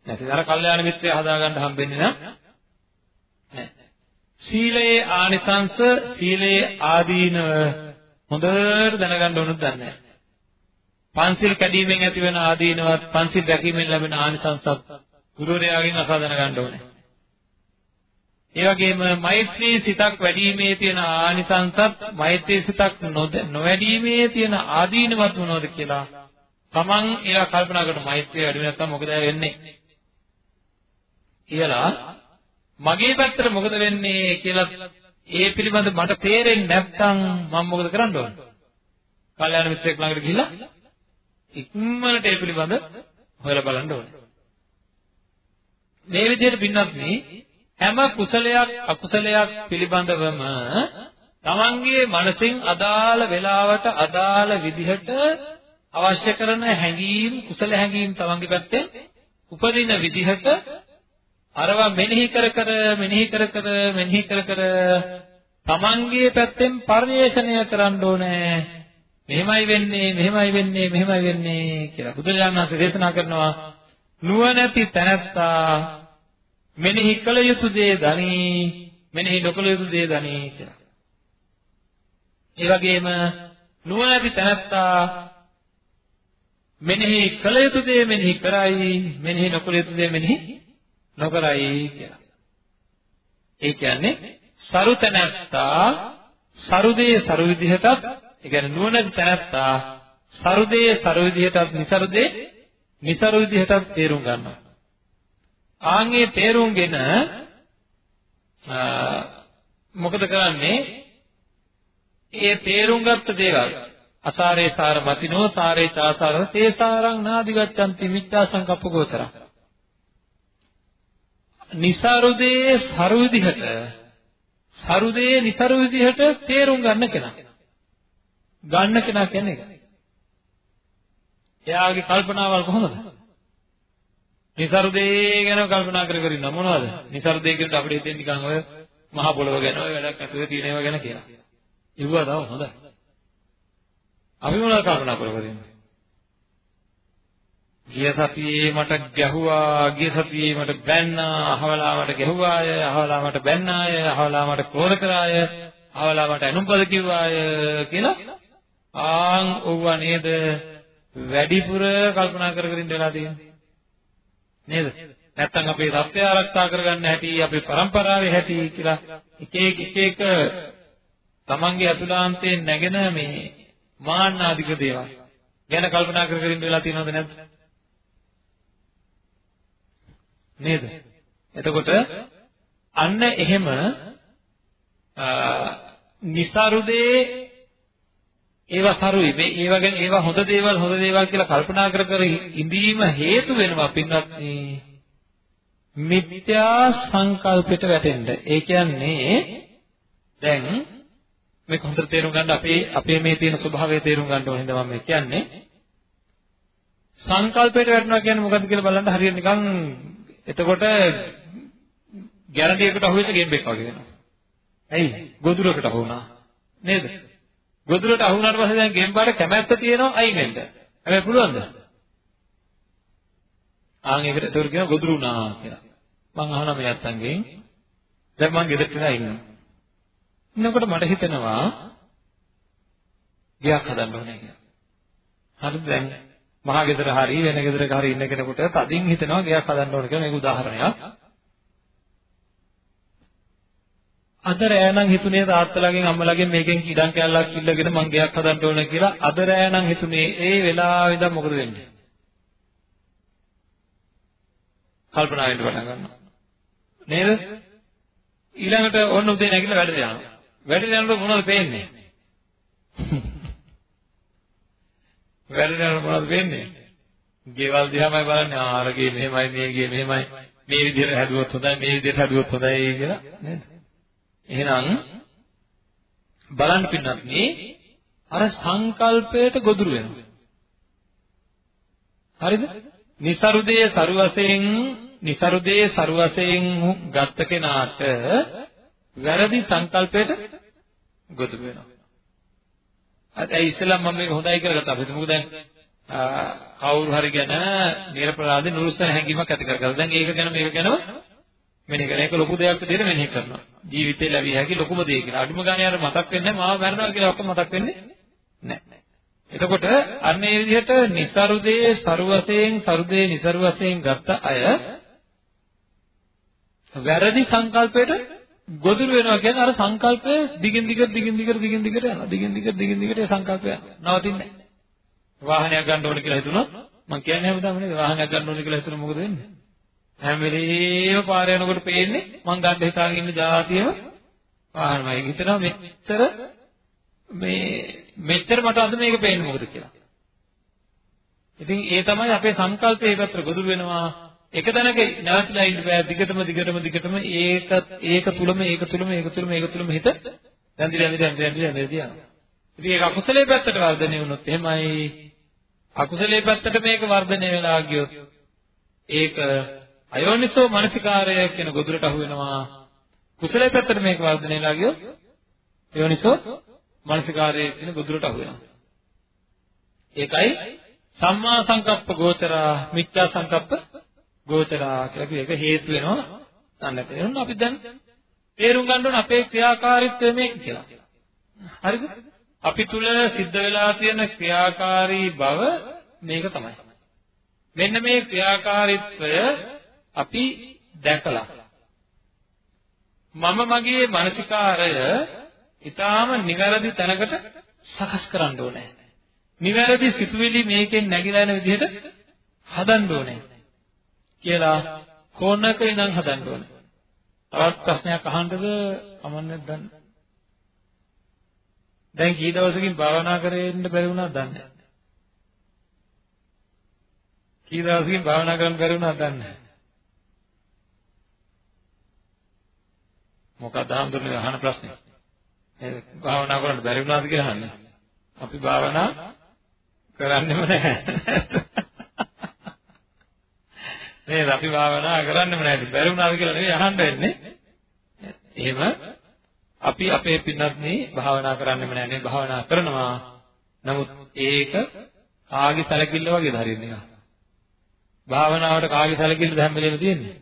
Speaker 1: නැති. අර කල්යාණ මිත්‍රය හදාගන්න හම්බෙන්නේ නැහැ. සීලයේ ආනිසංස සීලයේ ආදීනව හොඳට දැනගන්න ඕනද දන්නේ නැහැ. පන්සිල් කැඩීමෙන් ඇතිවන ආදීනවත් පන්සිල් රැකීමෙන් ලැබෙන ආනිසංසත් ගුරුවරයාගෙන් අසා දැනගන්න ඕනේ. ඒ වගේම මෛත්‍රී සිතක් වැඩිීමේ තියෙන ආනිසංසත් මෛත්‍රී සිතක් නොවැඩීමේ තියෙන ආදීනවත් මොනවද කියලා තමන් ඒවා කල්පනා කරන මෛත්‍රිය වැඩි නැත්නම් මොකද වෙන්නේ කියලා මගේ පැත්තට මොකද වෙන්නේ කියලා ඒ පිළිබඳ මට තේරෙන්නේ නැත්නම් මම මොකද කරන්න ඕන? කල්යාණ මිත්‍රයෙක් ළඟට ගිහිල්ලා ඉක්මනට ඒ පිළිබඳ හොයලා බලන්න ඕනේ. මේ විදිහට පින්නත් මේ හැම කුසලයක් අකුසලයක් පිළිබඳවම තමන්ගේ මනසින් අදාළ වෙලාවට අදාළ විදිහට අවශ්‍ය කරන හැඟීම් කුසල හැඟීම් තමන්ගේ පැත්තෙන් උපදින විදිහට අරවා මෙනෙහි කර කර මෙනෙහි කර කර මෙනෙහි කර කර තමන්ගේ පැත්තෙන් පරිේශණය කරන්න ඕනේ මෙහෙමයි වෙන්නේ මෙහෙමයි වෙන්නේ මෙහෙමයි වෙන්නේ කියලා බුදුරජාණන් වහන්සේ දේශනා කරනවා නුවණැති තැනැත්තා මෙනෙහි කළ යුතු දේ දනි මෙනෙහි නොකළ යුතු දේ දනි කියලා. ඒ වගේම නුවණැති තැනැත්තා මෙනෙහි කළ යුතු දේ මෙනෙහි කරයි මෙනෙහි නොකළ යුතු දේ මෙනෙහි නොකරයි කියලා. ඒ කියන්නේ සරු තැනැත්තා සරුදේ සරු විදිහටත් ඒ කියන්නේ නුවණැති තැනැත්තා සරුදේ සරු විදිහටත් નિසරුදේ નિසරු විදිහටත් තේරුම් ගන්නවා. ආන්ගේ තේරුම්ගෙන මොකද කරන්නේ? ඒ තේරුම් ගත්ත දේවල් අසාරේ සාර මතිනෝ සාරේ චාසාර තේසාරං නාදි ගච්ඡanti මිච්ඡා සංකප්ප ගෝචර. නිසරුදේ සරු විදිහට සරුදේ නිසරු විදිහට තේරුම් ගන්න කෙනා. ගන්න කෙනා කියන්නේ ඒක. එයාගේ කල්පනාවල් කොහොමද? નિසරුදේ ගැන කල්පනා කර කර ඉන්න මොනවද? નિසරුදේ කියනකොට අපිට හිතෙන්නේ නිකන් ඔය මහ පොළව ගැන ඔය වැඩක් නැතුව තියෙන ඒවා ගැන කියලා. ඉවුවා තව හොඳයි. අපි මොනවද කල්පනා කර කර ඉන්නේ? ගිය සතියේ මට ගැහුවා, ගිය සතියේ මට බැන්නා, අහවලා මට ගැහුවාය, අහවලා මට බැන්නාය, අහවලා මට ක්‍රෝධ කරාය, අහවලා මට අනුපද කිව්වාය කියලා ආන් ඔව්වා නේද වැඩිපුර කල්පනා කර කර ඉඳලා තියෙන්නේ. නේද? නැත්තම් අපේ රත්ය ආරක්ෂා කරගන්න හැටි, අපේ પરම්පරාවේ හැටි කියලා එක එක එක එක තමන්ගේ අතුලාන්තයෙන් නැගෙන මේ මාන්නාධික දේවල් ගැන කල්පනා කර කර ඉන්න වෙලා තියෙනවද නැද්ද? නේද? එතකොට අන්න එහෙම නිසරුදේ ඒවා සරුයි මේ ඒවා ගැන ඒවා හොඳ දේවල් හොඳ දේවල් කියලා කල්පනා කර කර ඉඳීම හේතු වෙනවා පින්වත්නි මිත්‍යා සංකල්පයට වැටෙන්න. ඒ කියන්නේ දැන් මේක හොඳට තේරුම් ගන්න අපේ අපේ මේ තියෙන ස්වභාවය තේරුම් ගන්න ඕනේ හින්දා මම කියන්නේ සංකල්පයට වැටෙනවා කියන්නේ මොකද්ද කියලා බලන්න හරියට නිකන් එතකොට ගැරන්ඩියකට අහුවෙච්ච ගෙම්බෙක් වගේ වෙනවා. ඇයි? ගොදුරකට අහු වුණා. නේද? ගොදුරට අහු වුණාට පස්සේ දැන් ගෙම්බාට කැමැත්ත තියෙනවා අයින් වෙන්න. හැබැයි පුළුවන්ද? ආන් ඒකට ඒතර කියනවා ගොදුරු වුණා කියලා. මං අහනවා මේ අත්තන්ගෙන් දැන් මං ගෙදරට ඉඳලා ඉන්නවා. ඉන්නකොට මට හිතෙනවා ගයක් හදන්න ඕනේ කියලා. හරිද දැන් මහා ගෙදර හරි වෙන ගෙදරක හරි ඉන්න කෙනෙකුට තදින් හිතෙනවා ගයක් හදන්න ඕනේ කියලා මේක උදාහරණයක්. අද රෑ නම් හිතුනේ තාත්තලාගෙන් අම්මලාගෙන් මේකෙන් ඉඩම් කැල්ලක් ඉල්ලගෙන මං ගෙයක් හදන්න ඕන කියලා අද රෑ නම් හිතුනේ ඒ වෙලාවෙ ඉඳන් මොකද වෙන්නේ? කල්පනා වෙන්න පටන් ගන්නවා. නේද? ඊළඟට ඔන්න උදේ නැගිටලා වැඩට යනවා. වැඩට යනකොට මොනවද පේන්නේ? වැඩට යනකොට මොනවද පේන්නේ? ගෙවල් දිහාමයි බලන්නේ ආරගේ මෙහෙමයි මේගේ මෙහෙමයි මේ විදිහට හැදුවොත් හොඳයි මේ විදිහට හැදුවොත් හොඳයි කියලා නේද? එහෙනම් බලන්න පින්නත් මේ අර සංකල්පයට ගොදුරු වෙනවා. හරිද? નિසරුදේ සරුවසෙන් નિසරුදේ සරුවසෙන් ගත්ත කෙනාට වැරදි සංකල්පයට ගොදුරු වෙනවා. අද ඉස්සෙල්ලා මම මේක හොඳයි කියලා ගත්තා. අපි මොකද දැන් කවුරු හරි ගැන නිර්පරාදී නුරුස්සන හැඟීමක් ඇති කරගත්තා. දැන් ඒක ගැන මේක ගැනව මෙනෙහි කරන එක ලොකු දෙයක් විදිහට මෙනෙහි කරනවා. ජීවිතේ ලැබිය හැකි ලොකුම දේ කියලා. අඩුම ගානේ අර මතක් වෙන්නේ මාව මරනවා කියලා ඔක්කොම මතක් වෙන්නේ නැහැ. එතකොට අන්න ඒ විදිහට નિසරුදේ සරුවසයෙන් සරුදේ નિසරුවසයෙන් ගත්ත අය වැරදි සංකල්පයට ගොදුරු වෙනවා කියන්නේ අර සංකල්පය දිගින් දිගට දිගින් දිගට දිගින් දිගට යනවා. දිගින් දිගට දිගින් දිගට ඒ සංකල්පය නවතින්නේ නැහැ. වාහනයක් ගන්න ඕන කියලා හිතුණොත් මම කියන්නේ හැමදාම නේද වාහනයක් ගන්න ඕන කියලා හිතුණොත් මොකද වෙන්නේ? හැම වෙලේම පාර යනකොට පේන්නේ මං ගන්න හිතාගෙන ඉන්න જાතියම පාරමයි. හිතනවා මෙච්චර මේ මෙච්චර මට අද මේක පේන්නේ මොකද කියලා. ඉතින් ඒ තමයි අපේ සංකල්පයේ පැත්තට ගොදුරු වෙනවා. එක තැනක නැවතිලා ඉන්න බෑ. දිගටම දිගටම දිගටම ඒක ඒක තුලම ඒක තුලම ඒක තුලම ඒක තුලම හිත දැන්දිලා දැන්දිලා දැන්දිලා දැන්දිලා ඉතින් ඒක අකුසලයේ පැත්තට වර්ධනය වුණොත් එහෙමයි. අකුසලයේ පැත්තට මේක වර්ධනය වෙලා ගියොත් ඒක අයෝනිසෝ මනසිකාරය කියන ගොදුරට අහු වෙනවා. කුසලයේ පැත්තට මේක වර්ධනය වෙලා ගියොත් යෝනිසෝ මනසිකාරය කියන ගොදුරට අහු වෙනවා. ඒකයි සම්මා සංකප්ප ගෝචරා මිත්‍යා සංකප්ප ගෝචරා කියලා කිව්ව එක හේතු වෙනවා අන්නත් එන්න අපි දැන් තේරුම් ගන්න ඕන අපේ ක්‍රියාකාරීත්වය මේක කියලා. හරිද? අපි තුල සිද්ධ වෙලා තියෙන ක්‍රියාකාරී බව මේක තමයි. මෙන්න මේ ක්‍රියාකාරීත්වය අපි දැකලා මම මගේ මානසිකාරය ඊටාම නිවැරදි තැනකට සකස් කරන්න ඕනේ. නිවැරදි සිතුවිලි මේකෙන් නැగిලා යන විදිහට හදන්න ඕනේ කියලා කොනක ඉඳන් හදන්න ඕනේ. තවත් ප්‍රශ්නයක් අහන්නද කමන්නේ නැද්ද? දැන් කී දවසකින් භාවනා කරෙන්න බැරි වුණාද දන්නේ නැහැ. කී දවසකින් භාවනා කරන්න බැරි වුණාද දන්නේ නැහැ. මොකක්ද හඳුනන්නේ අහන ප්‍රශ්නේ? නේද? භාවනා කරන්න බැරි වුණාද කියලා අහන්නේ. අපි භාවනා කරන්නෙම නැහැ. නේද? අපි භාවනා කරන්නෙම නැහැ. බැරි වුණාද කියලා නෙවෙයි අහන්න වෙන්නේ. එහෙම අපි අපේ පින්නත්නේ භාවනා කරන්නෙම නැහැ. මේ භාවනා කරනවා. නමුත් ඒක කාගේ සැලකිල්ල වගේද හරියන්නේ එක. භාවනාවට කාගේ සැලකිල්ලද හැම වෙලේම තියෙන්නේ?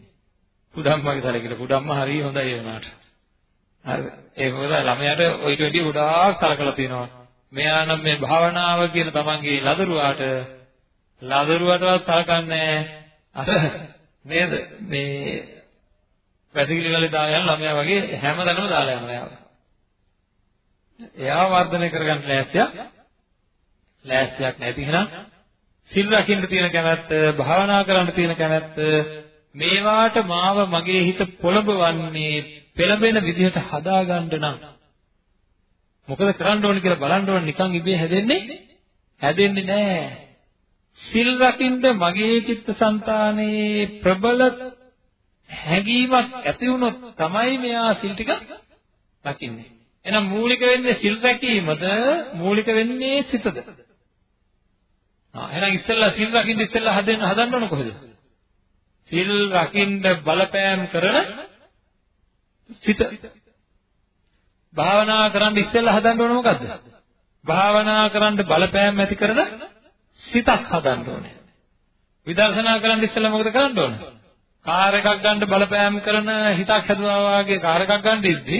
Speaker 1: කුඩම්මගේ සැලකිල්ල. කුඩම්ම හරිය හොඳයි ඒ වුණාට. හරිද? ඒක මොකද ළමයාට ඔයිට වැඩිය ගොඩාක් සලකලා තියෙනවා. මෙයා නම් මේ භාවනාව කියන තමන්ගේ ලදරුවාට ලදරුවටවත් සලකන්නේ අර නේද? මේ වැසිකිලි වලේ දාලා යන ළමයා වගේ හැමදැනම දාලා යනවා එයාව. එයාව වර්ධනය කරගන්න ලෑස්තියක් ලෑස්තියක් නැති එහෙනම් සිල් රකින්න තියෙන කැමැත්ත, භාවනා කරන්න තියෙන කැමැත්ත මේවාට මාව මගේ හිත පොළඹවන්නේ පෙළඹෙන විදිහට හදාගන්න නම් මොකද කරන්න ඕනේ කියලා බලන්න ඕනේ නිකන් ඉබේ හැදෙන්නේ හැදෙන්නේ නැහැ. සිල් රකින්න මගේ චිත්තසංතානයේ ප්‍රබල හැඟීමක් ඇති වුණොත් තමයි මෙයා සිල් ටික රකින්නේ. එහෙනම් මූලික වෙන්නේ සිල් රැකීමද මූලික වෙන්නේ සිතද? ආ එහෙනම් ඉස්සෙල්ලා සිල් රකින්න ඉස්සෙල්ලා හදන්න හදන්න ඕන කොහෙද? සිල් රකින්න බලපෑම් කරන සිත. භාවනා කරන්න ඉස්සෙල්ලා හදන්න ඕන මොකද්ද? භාවනා කරන්න බලපෑම් ඇති කරන සිතක් හදන්න ඕනේ. විදර්ශනා කරන්න ඉස්සෙල්ලා මොකද කරන්න ඕන? කාර් එකක් ගන්න බලපෑම් කරන හිතක් හැදුවා වාගේ කාර් එකක් ගන්න ඉද්දි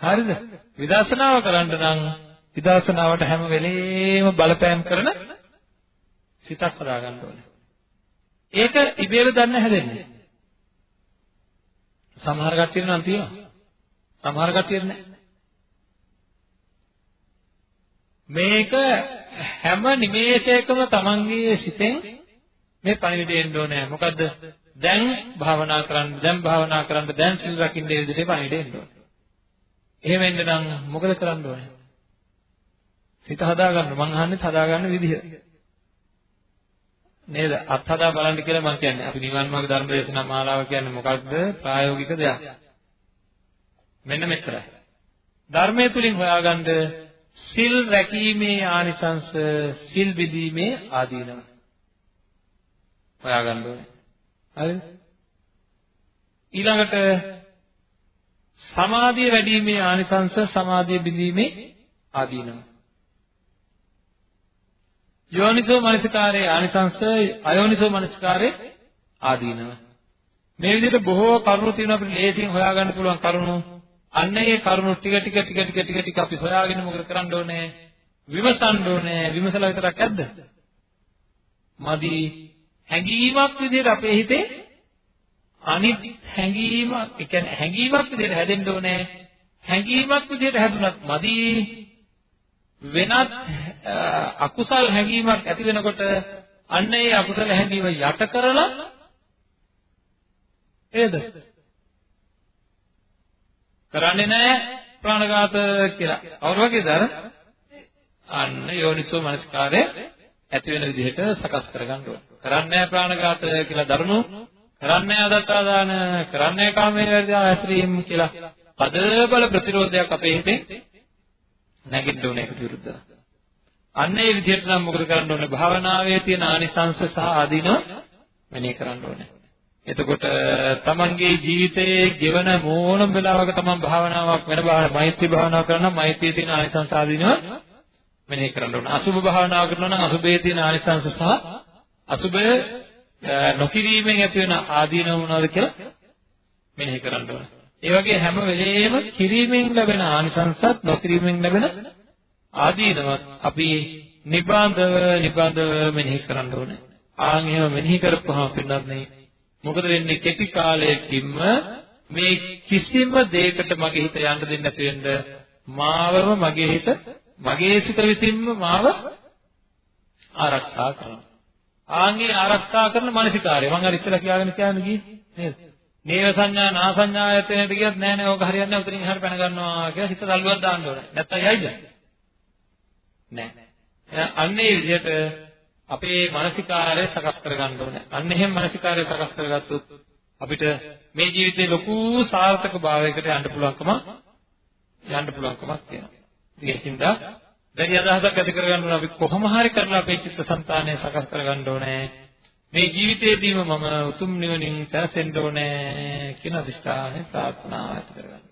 Speaker 1: හරිද? විදර්ශනාව කරන්න නම් විදර්ශනාවට හැම වෙලේම බලපෑම් කරන සිතක් හදාගන්න ඕනේ. ඒක ඉබේම දන්න හැදෙන්නේ. සමහර කට්ටියට නම් තියෙනවා. සමහර කට්ටියට නැහැ. මේක හැම නිමේෂයකම තමන්ගේ සිතෙන් මේ පණිවිඩය එන්න ඕනේ. මොකද්ද? දැන් භාවනා කරන්න, දැන් භාවනා කරන්න, දැන් සිල් රකින්න ඒ විදිහට පණිවිඩය එන්න ඕනේ. එහෙම එන්න නම් මොකද කරන්න ඕනේ? සිත හදාගන්න. මං අහන්නේ හදාගන්න විදිහ. නේද? අත්හදා බලන්න කියලා මම කියන්නේ. අපි නිවන් මාර්ග ධර්ම දේශනා මාලාව කියන්නේ මොකක්ද? ප්‍රායෝගික දෙයක්. මෙන්න මෙච්චරයි. ධර්මයේ තුලින් හොයාගන්න සිල් රැකීමේ ආනිසංස සිල් බෙදීමේ ආදීනව හොයාගන්න ඕනේ. හරිද? ඊළඟට සමාධිය වැඩිීමේ ආනිසංස සමාධිය බෙදීමේ ආදීනව. යෝනිසෝ මනසිකාරයේ ආනිසංස අයෝනිසෝ මනසිකාරයේ ආදීනව. මේ විදිහට බොහෝ කරුණු තියෙනවා අපිට ලේසියෙන් හොයාගන්න පුළුවන් කරුණු අන්න ඒ කරුණු ටික ටික ටික ටික ටික ටික අපි හොයාගෙන මොකද කරන්න ඕනේ? විමසන්න ඕනේ. විමසලා විතරක් ඇද්ද? මදි හැඟීමක් විදිහට අපේ හිතේ අනිත් හැඟීමක්, ඒ කියන්නේ හැඟීමක් විදිහට හැදෙන්න ඕනේ. හැඟීමක් විදිහට හැදුනත් මදි වෙනත් අකුසල් හැඟීමක් ඇති වෙනකොට අන්න ඒ අකුසල හැඟීම යට කරලා නේද කරන්නේ නැහැ ප්‍රාණඝාත කියලා. අවුරු වගේද අර? අන්න යෝනිසෝ මනස්කාරය ඇති වෙන විදිහට සකස් කරගන්න ඕනේ. කරන්නේ ප්‍රාණඝාත කියලා දරුණු කරන්නේ අදත්තා දාන කරන්නේ කාමයේ වැඩි ආශ්‍රීම් කියලා පද බල ප්‍රතිරෝධයක් අපේ හිතේ නැගිට ඕනේ ඒකට විරුද්ධව. අන්න ඒ විදිහට නම් මොකද කරන්න ඕනේ? භාවනාවේ තියෙන ආනිසංශ සහ ආදීන මෙනෙහි කරන්න ඕනේ. එතකොට තමන්ගේ ජීවිතයේ ගෙවන මොනම වෙලාවක තමන් භාවනාවක් වෙන භාවනාවක් මෛත්‍රී භාවනාවක් කරනවා නම් මෛත්‍රියේ තියෙන ආනිසංස ආදීන මෙනෙහි කරන්න ඕනේ. අසුභ භාවනාව කරනවා නම් අසුභයේ තියෙන ආනිසංස සහ අසුභය නොකිරීමෙන් ඇති වෙන ආදීන මොනවද කියලා මෙනෙහි කරන්න ඕනේ. ඒ වගේ හැම වෙලේම කිරීමෙන් ලැබෙන ආනිසංසත් නොකිරීමෙන් ලැබෙන ආදීනවත් අපි නිබඳව නිබඳව මෙනෙහි කරන්න ඕනේ. ආන් එහෙම මෙනෙහි කරපුවාම පින්නත් නේ මොකද වෙන්නේ කෙටි කාලයකින්ම මේ කිසිම දෙයකට මගේ හිත යන්න දෙන්නේ නැති වෙන්න මාවම මගේ හිත මගේ සිත විසින්ම මාව ආරක්ෂා කරනවා. ආන්ගේ ආරක්ෂා කරන මානසිකාරය මම අර ඉස්සෙල්ලා කියාගෙන කියන්නේ ගියේ නේද? නේව සංඥා නා සංඥායතනෙට ගියත් නෑ නෑ ඕක හරියන්නේ නැහැ උතරින් එහාට පැන ගන්නවා කියලා හිත තල්ලුවක් දාන්න ඕනේ. නැත්තම් යයිද? නෑ. අන්නේ විදිහට අපේ මානසිකාරය සකස් කරගන්න ඕනේ. අන්න එහෙම මානසිකාරය සකස් කරගත්තොත් අපිට මේ ජීවිතේ ලොකු සාර්ථක භාවයකට යන්න පුළුවන්කම යන්න පුළුවන්කමක් තියෙනවා. ඒකින්ද දැඩි අදහසක් ඇති කරගන්න ඕනේ අපි කොහොම හරි කරලා අපේ චිත්තසංතානය සකස් කරගන්න ඕනේ. මේ ජීවිතේදීම මම උතුම් නිවනින් සැරසෙන්න ඕනේ කියන අදිෂ්ඨානය ප්‍රාර්ථනාව ඇති කරගන්න.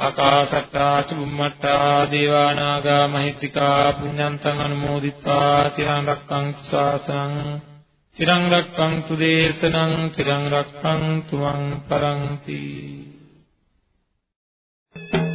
Speaker 1: ආකාශට්ටා චුම්මට්ටා දේවා නාග මහිත්‍තිකා පුඤ්ඤන්තං අනුමෝදිත්වා තිරං රක්ඛන්තු ශාසනං තිරං රක්ඛන්තු දේශනං තිරං රක්ඛන්තු මං පරන්ති Thank you.